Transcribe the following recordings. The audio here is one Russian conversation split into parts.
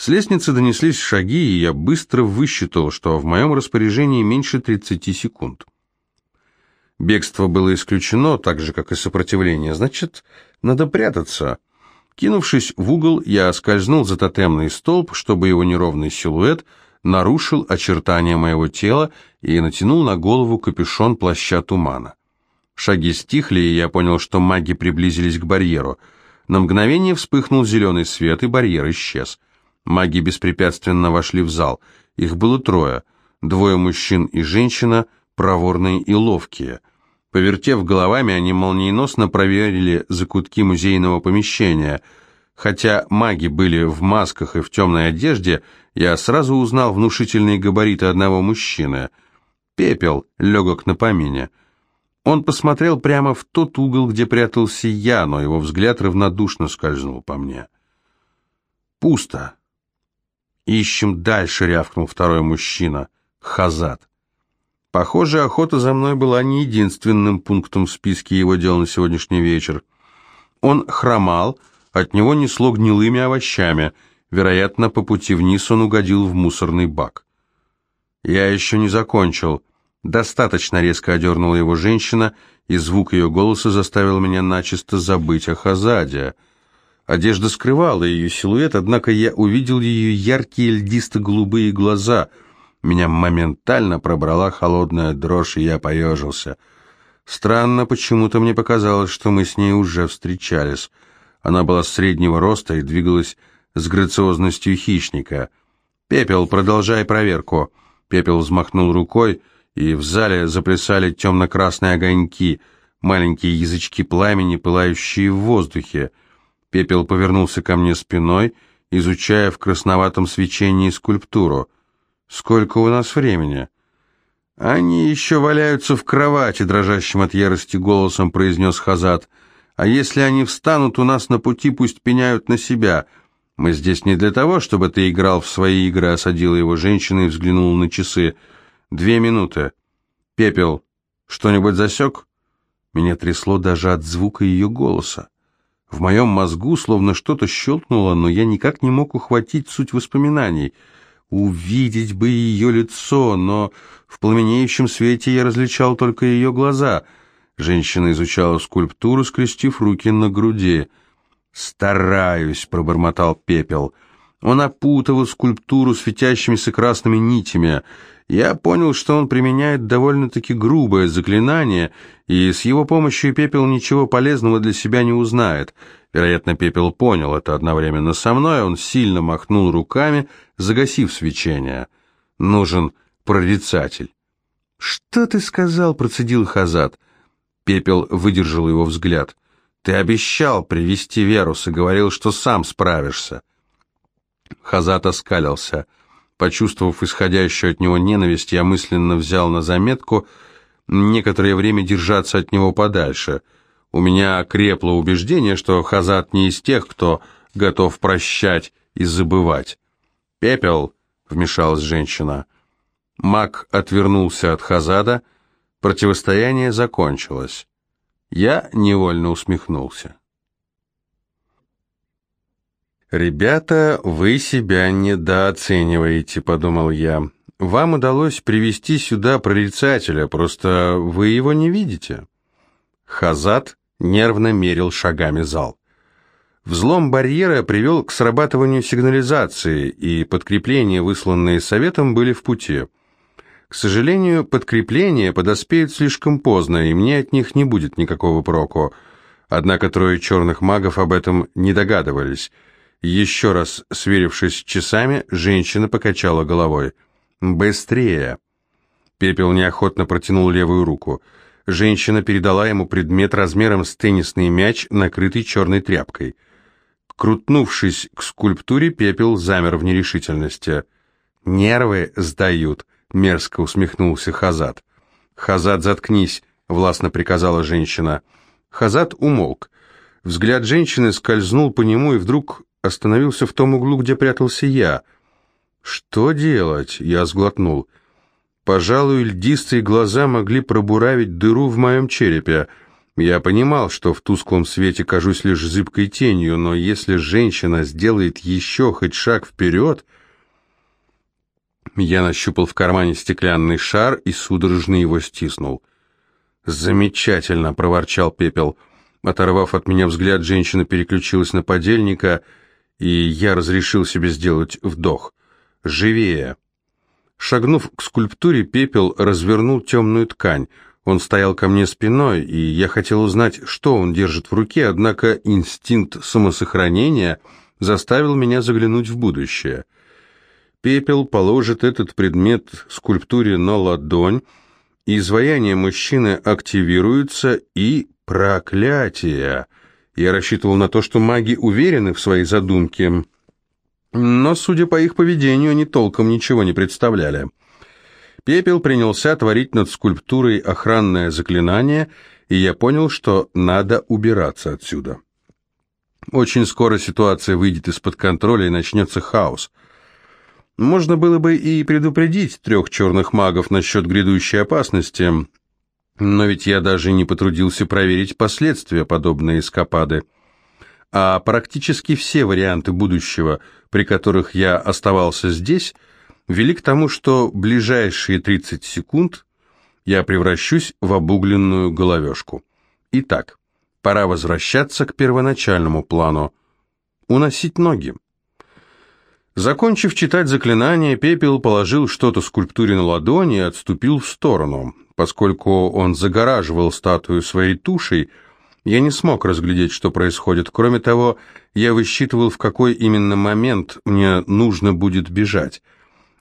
С лестницы донеслись шаги, и я быстро высчитал, что в моем распоряжении меньше 30 секунд. Бегство было исключено, так же, как и сопротивление. Значит, надо прятаться. Кинувшись в угол, я скользнул за тотемный столб, чтобы его неровный силуэт нарушил очертания моего тела и натянул на голову капюшон плаща тумана. Шаги стихли, и я понял, что маги приблизились к барьеру. На мгновение вспыхнул зеленый свет, и барьер исчез. Маги беспрепятственно вошли в зал. Их было трое. Двое мужчин и женщина, проворные и ловкие. Повертев головами, они молниеносно проверили закутки музейного помещения. Хотя маги были в масках и в темной одежде, я сразу узнал внушительные габариты одного мужчины. Пепел, легок на помине. Он посмотрел прямо в тот угол, где прятался я, но его взгляд равнодушно скользнул по мне. «Пусто». «Ищем дальше», — рявкнул второй мужчина. «Хазат». Похоже, охота за мной была не единственным пунктом в списке его дел на сегодняшний вечер. Он хромал, от него несло гнилыми овощами. Вероятно, по пути вниз он угодил в мусорный бак. «Я еще не закончил», Достаточно резко одернула его женщина, и звук ее голоса заставил меня начисто забыть о Хазаде. Одежда скрывала ее силуэт, однако я увидел ее яркие льдисто-голубые глаза. Меня моментально пробрала холодная дрожь, и я поежился. Странно, почему-то мне показалось, что мы с ней уже встречались. Она была среднего роста и двигалась с грациозностью хищника. «Пепел, продолжай проверку». Пепел взмахнул рукой, и в зале заплясали темно-красные огоньки, маленькие язычки пламени, пылающие в воздухе. Пепел повернулся ко мне спиной, изучая в красноватом свечении скульптуру. «Сколько у нас времени?» «Они еще валяются в кровати», — дрожащим от ярости голосом произнес Хазат. «А если они встанут у нас на пути, пусть пеняют на себя. Мы здесь не для того, чтобы ты играл в свои игры», — осадила его женщина и взглянула на часы. «Две минуты. Пепел, что-нибудь засек?» Меня трясло даже от звука ее голоса. В моем мозгу словно что-то щелкнуло, но я никак не мог ухватить суть воспоминаний. Увидеть бы ее лицо, но в пламенеющем свете я различал только ее глаза. Женщина изучала скульптуру, скрестив руки на груди. «Стараюсь», — пробормотал пепел. Он опутывал скульптуру светящимися красными нитями. Я понял, что он применяет довольно-таки грубое заклинание, и с его помощью Пепел ничего полезного для себя не узнает. Вероятно, Пепел понял это одновременно со мной, он сильно махнул руками, загасив свечение. Нужен прорицатель. «Что ты сказал?» — процедил Хазат. Пепел выдержал его взгляд. «Ты обещал привести Верус и говорил, что сам справишься». Хазат оскалился — Почувствовав исходящую от него ненависть, я мысленно взял на заметку некоторое время держаться от него подальше. У меня крепло убеждение, что Хазат не из тех, кто готов прощать и забывать. «Пепел», — вмешалась женщина. Мак отвернулся от Хазада, противостояние закончилось. Я невольно усмехнулся. «Ребята, вы себя недооцениваете», — подумал я. «Вам удалось привести сюда прорицателя, просто вы его не видите». Хазат нервно мерил шагами зал. Взлом барьера привел к срабатыванию сигнализации, и подкрепления, высланные советом, были в пути. К сожалению, подкрепления подоспеют слишком поздно, и мне от них не будет никакого проку. Однако трое черных магов об этом не догадывались — еще раз сверившись с часами, женщина покачала головой. «Быстрее!» Пепел неохотно протянул левую руку. Женщина передала ему предмет размером с теннисный мяч, накрытый черной тряпкой. Крутнувшись к скульптуре, Пепел замер в нерешительности. «Нервы сдают», — мерзко усмехнулся Хазат. «Хазат, заткнись», — властно приказала женщина. Хазат умолк. Взгляд женщины скользнул по нему, и вдруг остановился в том углу, где прятался я. «Что делать?» — я сглотнул. «Пожалуй, льдистые глаза могли пробуравить дыру в моем черепе. Я понимал, что в тусклом свете кажусь лишь зыбкой тенью, но если женщина сделает еще хоть шаг вперед... Я нащупал в кармане стеклянный шар и судорожно его стиснул. «Замечательно!» — проворчал Пепел. Оторвав от меня взгляд, женщина переключилась на подельника, и я разрешил себе сделать вдох. «Живее!» Шагнув к скульптуре, Пепел развернул темную ткань. Он стоял ко мне спиной, и я хотел узнать, что он держит в руке, однако инстинкт самосохранения заставил меня заглянуть в будущее. Пепел положит этот предмет скульптуре на ладонь, изваяние мужчины активируется и проклятие. Я рассчитывал на то, что маги уверены в своей задумке, но, судя по их поведению, они толком ничего не представляли. Пепел принялся творить над скульптурой охранное заклинание, и я понял, что надо убираться отсюда. Очень скоро ситуация выйдет из-под контроля и начнется хаос. Можно было бы и предупредить трех черных магов насчет грядущей опасности, но ведь я даже не потрудился проверить последствия подобной эскапады. А практически все варианты будущего, при которых я оставался здесь, вели к тому, что ближайшие 30 секунд я превращусь в обугленную головешку. Итак, пора возвращаться к первоначальному плану. Уносить ноги. Закончив читать заклинание, Пепел положил что-то скульптуре на ладони и отступил в сторону. Поскольку он загораживал статую своей тушей, я не смог разглядеть, что происходит. Кроме того, я высчитывал, в какой именно момент мне нужно будет бежать.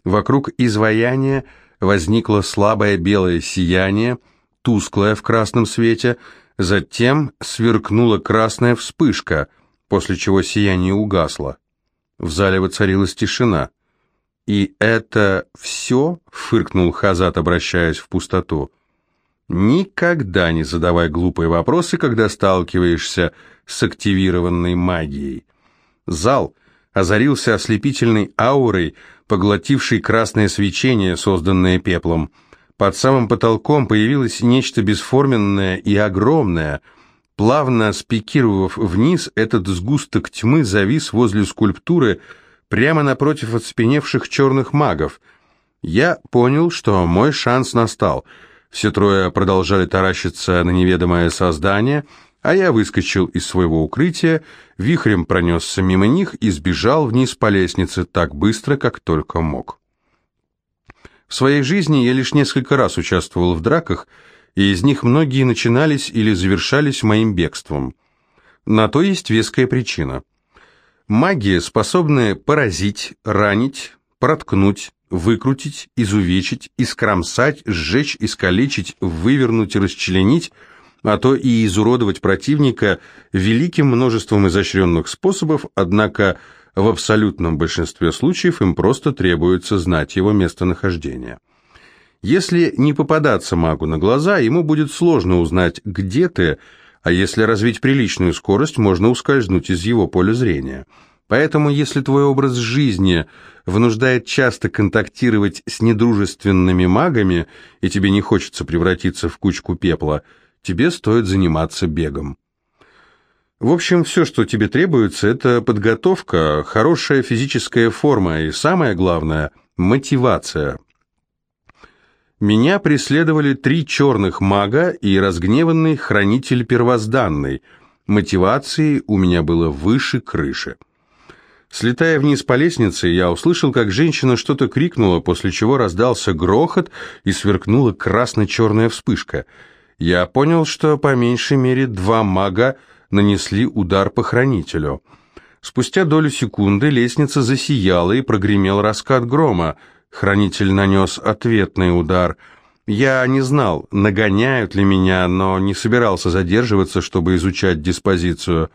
Вокруг изваяния возникло слабое белое сияние, тусклое в красном свете, затем сверкнула красная вспышка, после чего сияние угасло. В зале воцарилась тишина. «И это все?» — фыркнул Хазат, обращаясь в пустоту. «Никогда не задавай глупые вопросы, когда сталкиваешься с активированной магией». Зал озарился ослепительной аурой, поглотившей красное свечение, созданное пеплом. Под самым потолком появилось нечто бесформенное и огромное — Плавно спикировав вниз, этот сгусток тьмы завис возле скульптуры прямо напротив оцепеневших черных магов. Я понял, что мой шанс настал. Все трое продолжали таращиться на неведомое создание, а я выскочил из своего укрытия, вихрем пронесся мимо них и сбежал вниз по лестнице так быстро, как только мог. В своей жизни я лишь несколько раз участвовал в драках, и из них многие начинались или завершались моим бегством. На то есть веская причина. Магия способна поразить, ранить, проткнуть, выкрутить, изувечить, искромсать, сжечь, искалечить, вывернуть расчленить, а то и изуродовать противника великим множеством изощренных способов, однако в абсолютном большинстве случаев им просто требуется знать его местонахождение. Если не попадаться магу на глаза, ему будет сложно узнать, где ты, а если развить приличную скорость, можно ускользнуть из его поля зрения. Поэтому, если твой образ жизни вынуждает часто контактировать с недружественными магами, и тебе не хочется превратиться в кучку пепла, тебе стоит заниматься бегом. В общем, все, что тебе требуется, это подготовка, хорошая физическая форма и, самое главное, мотивация – меня преследовали три черных мага и разгневанный хранитель первозданной. Мотивации у меня было выше крыши. Слетая вниз по лестнице, я услышал, как женщина что-то крикнула, после чего раздался грохот и сверкнула красно-черная вспышка. Я понял, что по меньшей мере два мага нанесли удар по хранителю. Спустя долю секунды лестница засияла и прогремел раскат грома — Хранитель нанес ответный удар. Я не знал, нагоняют ли меня, но не собирался задерживаться, чтобы изучать диспозицию.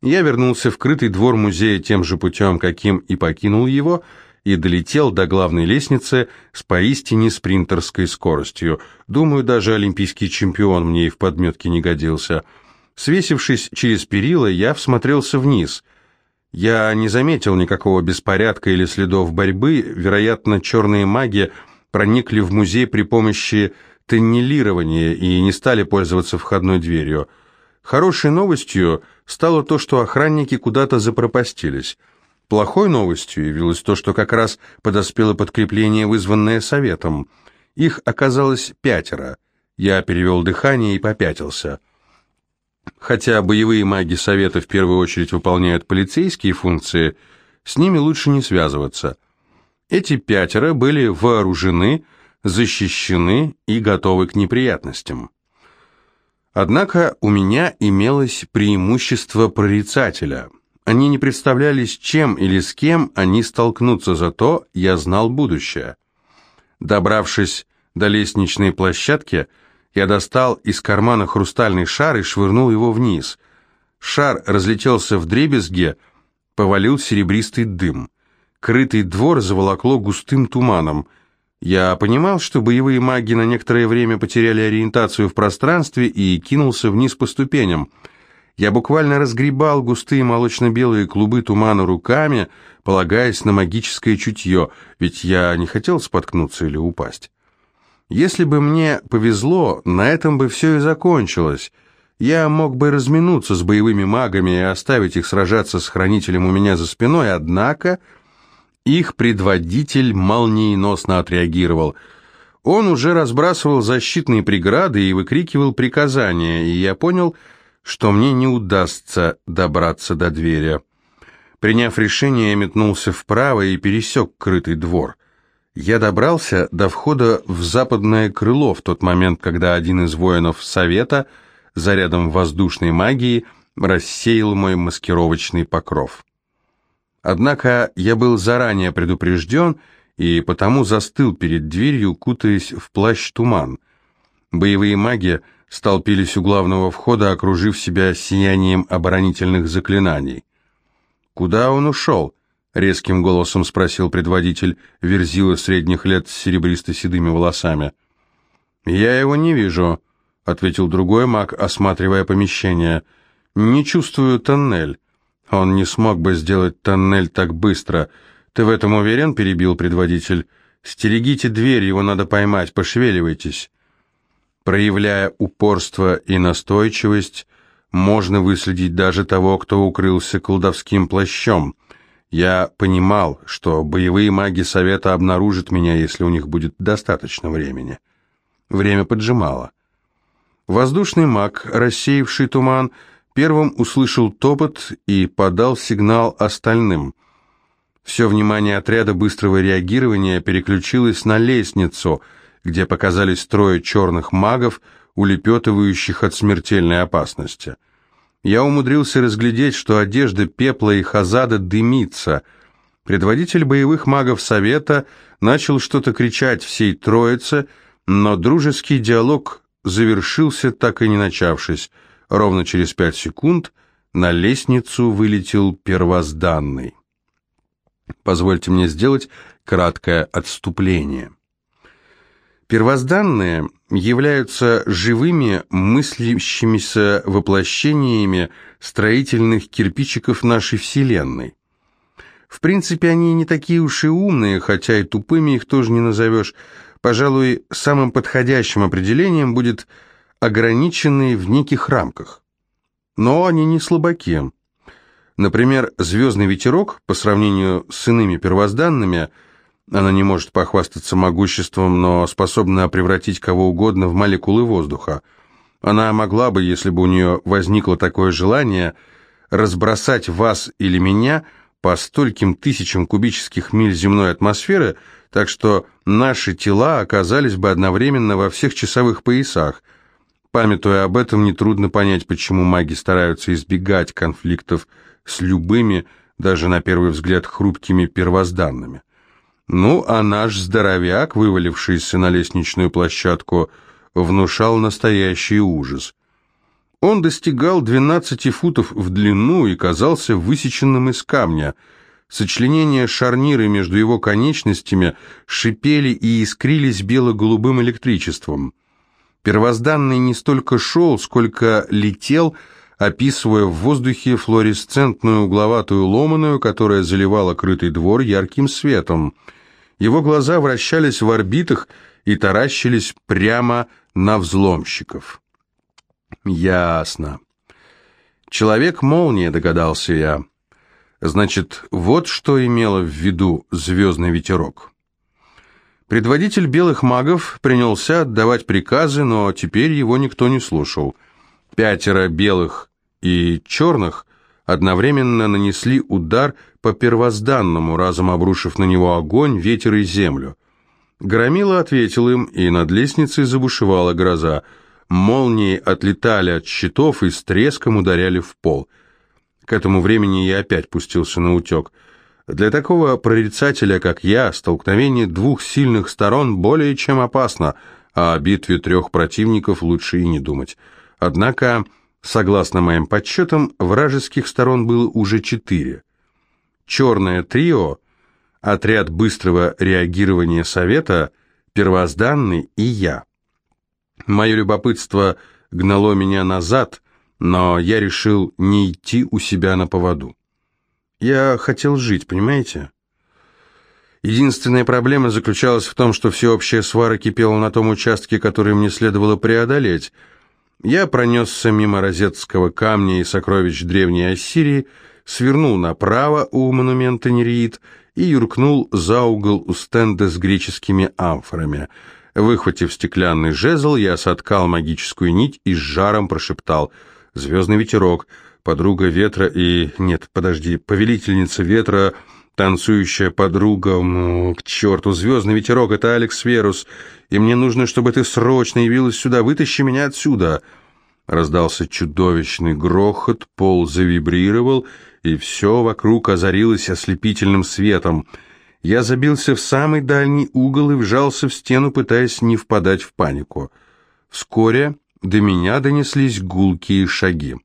Я вернулся в крытый двор музея тем же путем, каким и покинул его, и долетел до главной лестницы с поистине спринтерской скоростью. Думаю, даже олимпийский чемпион мне и в подметке не годился. Свесившись через перила, я всмотрелся вниз — я не заметил никакого беспорядка или следов борьбы, вероятно, черные маги проникли в музей при помощи тоннелирование и не стали пользоваться входной дверью. Хорошей новостью стало то, что охранники куда-то запропастились. Плохой новостью явилось то, что как раз подоспело подкрепление, вызванное советом. Их оказалось пятеро. Я перевел дыхание и попятился. Хотя боевые маги совета в первую очередь выполняют полицейские функции, с ними лучше не связываться. Эти пятеро были вооружены, защищены и готовы к неприятностям. Однако у меня имелось преимущество прорицателя. Они не представляли, с чем или с кем они столкнутся, зато я знал будущее. Добравшись до лестничной площадки, я достал из кармана хрустальный шар и швырнул его вниз. Шар разлетелся в дребезге, повалил серебристый дым. Крытый двор заволокло густым туманом. Я понимал, что боевые маги на некоторое время потеряли ориентацию в пространстве и кинулся вниз по ступеням. Я буквально разгребал густые молочно-белые клубы тумана руками, полагаясь на магическое чутье, ведь я не хотел споткнуться или упасть. Если бы мне повезло, на этом бы все и закончилось. Я мог бы разминуться с боевыми магами и оставить их сражаться с хранителем у меня за спиной, однако их предводитель молниеносно отреагировал. Он уже разбрасывал защитные преграды и выкрикивал приказания, и я понял, что мне не удастся добраться до двери. Приняв решение, я метнулся вправо и пересек крытый двор. Я добрался до входа в западное крыло в тот момент, когда один из воинов Совета зарядом воздушной магии рассеял мой маскировочный покров. Однако я был заранее предупрежден и потому застыл перед дверью, кутаясь в плащ-туман. Боевые маги столпились у главного входа, окружив себя сиянием оборонительных заклинаний. «Куда он ушел?» — резким голосом спросил предводитель Верзила средних лет с серебристо-седыми волосами. «Я его не вижу», — ответил другой маг, осматривая помещение. «Не чувствую тоннель». Он не смог бы сделать тоннель так быстро. Ты в этом уверен? перебил предводитель. Стерегите дверь, его надо поймать, пошевеливайтесь. Проявляя упорство и настойчивость, можно выследить даже того, кто укрылся колдовским плащом. Я понимал, что боевые маги Совета обнаружат меня, если у них будет достаточно времени. Время поджимало. Воздушный маг, рассеявший туман, Первым услышал топот и подал сигнал остальным. Все внимание отряда быстрого реагирования переключилось на лестницу, где показались трое черных магов, улепетывающих от смертельной опасности. Я умудрился разглядеть, что одежда Пепла и Хазада дымится. Предводитель боевых магов Совета начал что-то кричать всей троице, но дружеский диалог завершился, так и не начавшись. Ровно через пять секунд на лестницу вылетел первозданный. Позвольте мне сделать краткое отступление. Первозданные являются живыми, мыслящимися воплощениями строительных кирпичиков нашей Вселенной. В принципе, они не такие уж и умные, хотя и тупыми их тоже не назовешь. Пожалуй, самым подходящим определением будет – ограниченные в неких рамках. Но они не слабаки. Например, «Звездный ветерок» по сравнению с иными первозданными, она не может похвастаться могуществом, но способна превратить кого угодно в молекулы воздуха. Она могла бы, если бы у нее возникло такое желание, разбросать вас или меня по стольким тысячам кубических миль земной атмосферы, так что наши тела оказались бы одновременно во всех часовых поясах – Памятуя об этом, нетрудно понять, почему маги стараются избегать конфликтов с любыми, даже на первый взгляд, хрупкими первозданными. Ну, а наш здоровяк, вывалившийся на лестничную площадку, внушал настоящий ужас. Он достигал 12 футов в длину и казался высеченным из камня. Сочленения шарниры между его конечностями шипели и искрились бело-голубым электричеством. Первозданный не столько шел, сколько летел, описывая в воздухе флуоресцентную угловатую ломаную, которая заливала крытый двор ярким светом. Его глаза вращались в орбитах и таращились прямо на взломщиков. Ясно. Человек-молния, догадался я. Значит, вот что имело в виду звездный ветерок. Предводитель белых магов принялся отдавать приказы, но теперь его никто не слушал. Пятеро белых и черных одновременно нанесли удар по первозданному, разом обрушив на него огонь, ветер и землю. Громила ответил им, и над лестницей забушевала гроза. Молнии отлетали от щитов и с треском ударяли в пол. К этому времени я опять пустился на утек. Для такого прорицателя, как я, столкновение двух сильных сторон более чем опасно, а о битве трех противников лучше и не думать. Однако, согласно моим подсчетам, вражеских сторон было уже четыре. Черное трио, отряд быстрого реагирования Совета, первозданный и я. Мое любопытство гнало меня назад, но я решил не идти у себя на поводу. Я хотел жить, понимаете? Единственная проблема заключалась в том, что всеобщая свара кипела на том участке, который мне следовало преодолеть. Я пронесся мимо розетского камня и сокровищ Древней Ассирии, свернул направо у монумента Нереид и юркнул за угол у стенда с греческими амфорами – Выхватив стеклянный жезл, я соткал магическую нить и с жаром прошептал «Звездный ветерок, подруга ветра и... Нет, подожди, повелительница ветра, танцующая подруга... Ну, к черту, звездный ветерок, это Алекс Верус, и мне нужно, чтобы ты срочно явилась сюда, вытащи меня отсюда!» Раздался чудовищный грохот, пол завибрировал, и все вокруг озарилось ослепительным светом — я забился в самый дальний угол и вжался в стену, пытаясь не впадать в панику. Вскоре до меня донеслись гулкие шаги.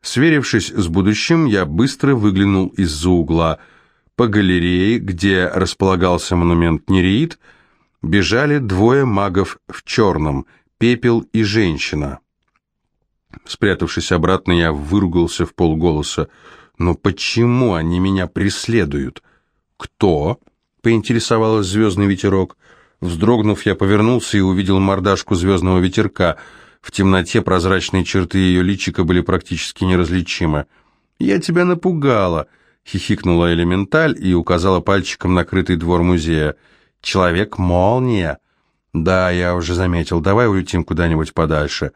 Сверившись с будущим, я быстро выглянул из-за угла. По галерее, где располагался монумент Нереид, бежали двое магов в черном, пепел и женщина. Спрятавшись обратно, я выругался в полголоса. «Но почему они меня преследуют?» «Кто?» — поинтересовалась звездный ветерок. Вздрогнув, я повернулся и увидел мордашку звездного ветерка. В темноте прозрачные черты ее личика были практически неразличимы. «Я тебя напугала!» — хихикнула элементаль и указала пальчиком на крытый двор музея. «Человек-молния!» «Да, я уже заметил. Давай улетим куда-нибудь подальше.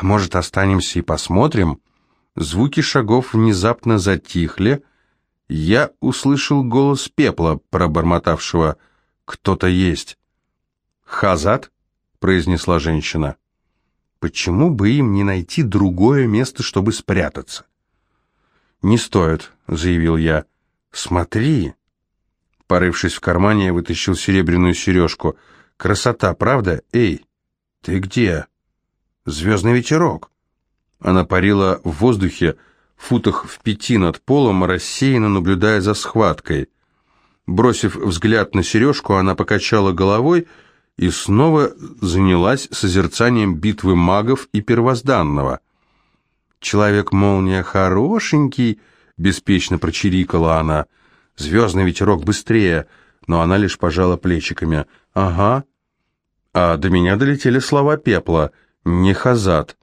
Может, останемся и посмотрим?» Звуки шагов внезапно затихли, я услышал голос пепла, пробормотавшего «Кто-то есть». «Хазат?» — произнесла женщина. «Почему бы им не найти другое место, чтобы спрятаться?» «Не стоит», — заявил я. «Смотри». Порывшись в кармане, я вытащил серебряную сережку. «Красота, правда? Эй, ты где?» «Звездный ветерок». Она парила в воздухе, — футах в пяти над полом, рассеянно наблюдая за схваткой. Бросив взгляд на сережку, она покачала головой и снова занялась созерцанием битвы магов и первозданного. «Человек-молния хорошенький», — беспечно прочирикала она. «Звездный ветерок быстрее», но она лишь пожала плечиками. «Ага». А до меня долетели слова пепла. «Не хазат.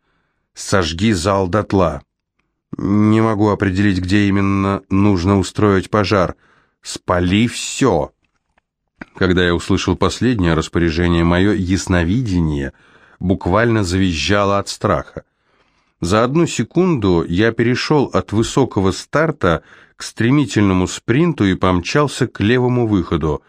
Сожги зал дотла». Не могу определить, где именно нужно устроить пожар. Спали все. Когда я услышал последнее распоряжение, мое ясновидение буквально завизжало от страха. За одну секунду я перешел от высокого старта к стремительному спринту и помчался к левому выходу,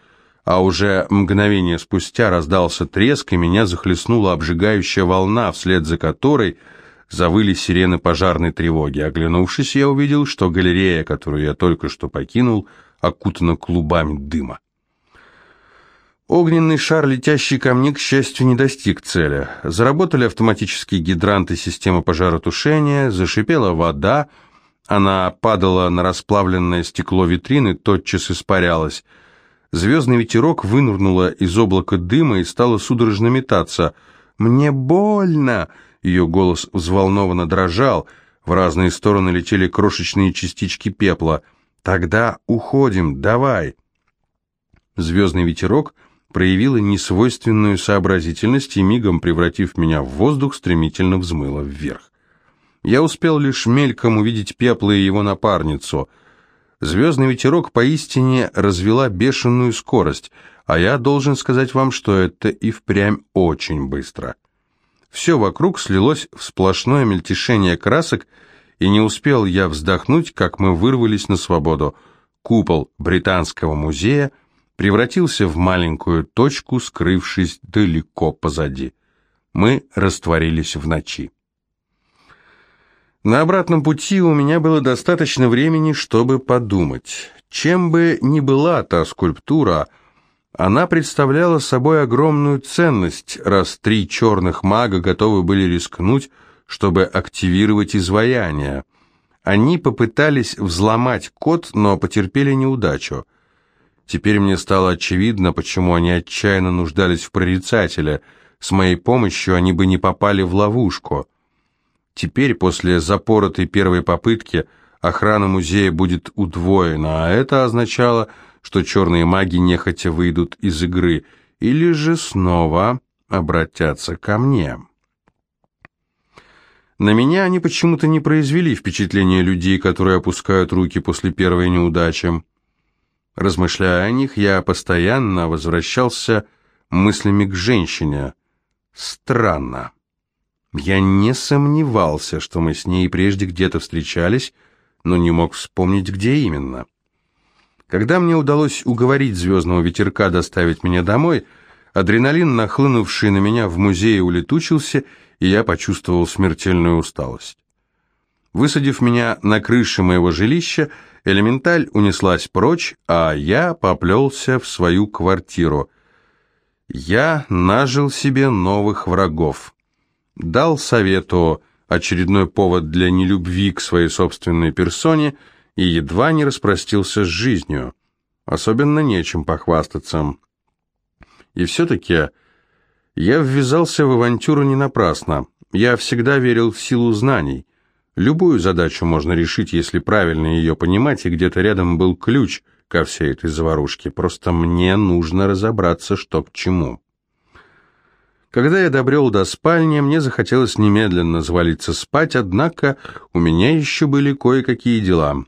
а уже мгновение спустя раздался треск, и меня захлестнула обжигающая волна, вслед за которой – завыли сирены пожарной тревоги. Оглянувшись, я увидел, что галерея, которую я только что покинул, окутана клубами дыма. Огненный шар, летящий ко мне, к счастью, не достиг цели. Заработали автоматические гидранты системы пожаротушения, зашипела вода, она падала на расплавленное стекло витрины, тотчас испарялась. Звездный ветерок вынырнула из облака дыма и стала судорожно метаться. «Мне больно!» Ее голос взволнованно дрожал, в разные стороны летели крошечные частички пепла. «Тогда уходим, давай!» Звездный ветерок проявила несвойственную сообразительность и мигом, превратив меня в воздух, стремительно взмыла вверх. Я успел лишь мельком увидеть пепла и его напарницу. Звездный ветерок поистине развела бешеную скорость, а я должен сказать вам, что это и впрямь очень быстро. Все вокруг слилось в сплошное мельтешение красок, и не успел я вздохнуть, как мы вырвались на свободу. Купол Британского музея превратился в маленькую точку, скрывшись далеко позади. Мы растворились в ночи. На обратном пути у меня было достаточно времени, чтобы подумать. Чем бы ни была та скульптура, она представляла собой огромную ценность, раз три черных мага готовы были рискнуть, чтобы активировать изваяние. Они попытались взломать код, но потерпели неудачу. Теперь мне стало очевидно, почему они отчаянно нуждались в прорицателе. С моей помощью они бы не попали в ловушку. Теперь, после запоротой первой попытки, охрана музея будет удвоена, а это означало, что черные маги нехотя выйдут из игры, или же снова обратятся ко мне. На меня они почему-то не произвели впечатление людей, которые опускают руки после первой неудачи. Размышляя о них, я постоянно возвращался мыслями к женщине. Странно. Я не сомневался, что мы с ней прежде где-то встречались, но не мог вспомнить, где именно. Когда мне удалось уговорить звездного ветерка доставить меня домой, адреналин, нахлынувший на меня в музее, улетучился, и я почувствовал смертельную усталость. Высадив меня на крыше моего жилища, элементаль унеслась прочь, а я поплелся в свою квартиру. Я нажил себе новых врагов дал совету очередной повод для нелюбви к своей собственной персоне и едва не распростился с жизнью. Особенно нечем похвастаться. И все-таки я ввязался в авантюру не напрасно. Я всегда верил в силу знаний. Любую задачу можно решить, если правильно ее понимать, и где-то рядом был ключ ко всей этой заварушке. Просто мне нужно разобраться, что к чему. Когда я добрел до спальни, мне захотелось немедленно завалиться спать, однако у меня еще были кое-какие дела.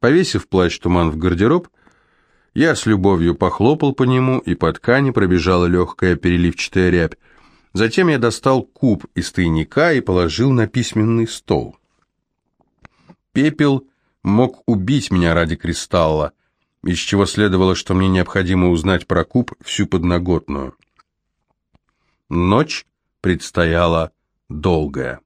Повесив плащ-туман в гардероб, я с любовью похлопал по нему, и по ткани пробежала легкая переливчатая рябь. Затем я достал куб из тайника и положил на письменный стол. Пепел мог убить меня ради кристалла, из чего следовало, что мне необходимо узнать про куб всю подноготную. Ночь предстояла долгая.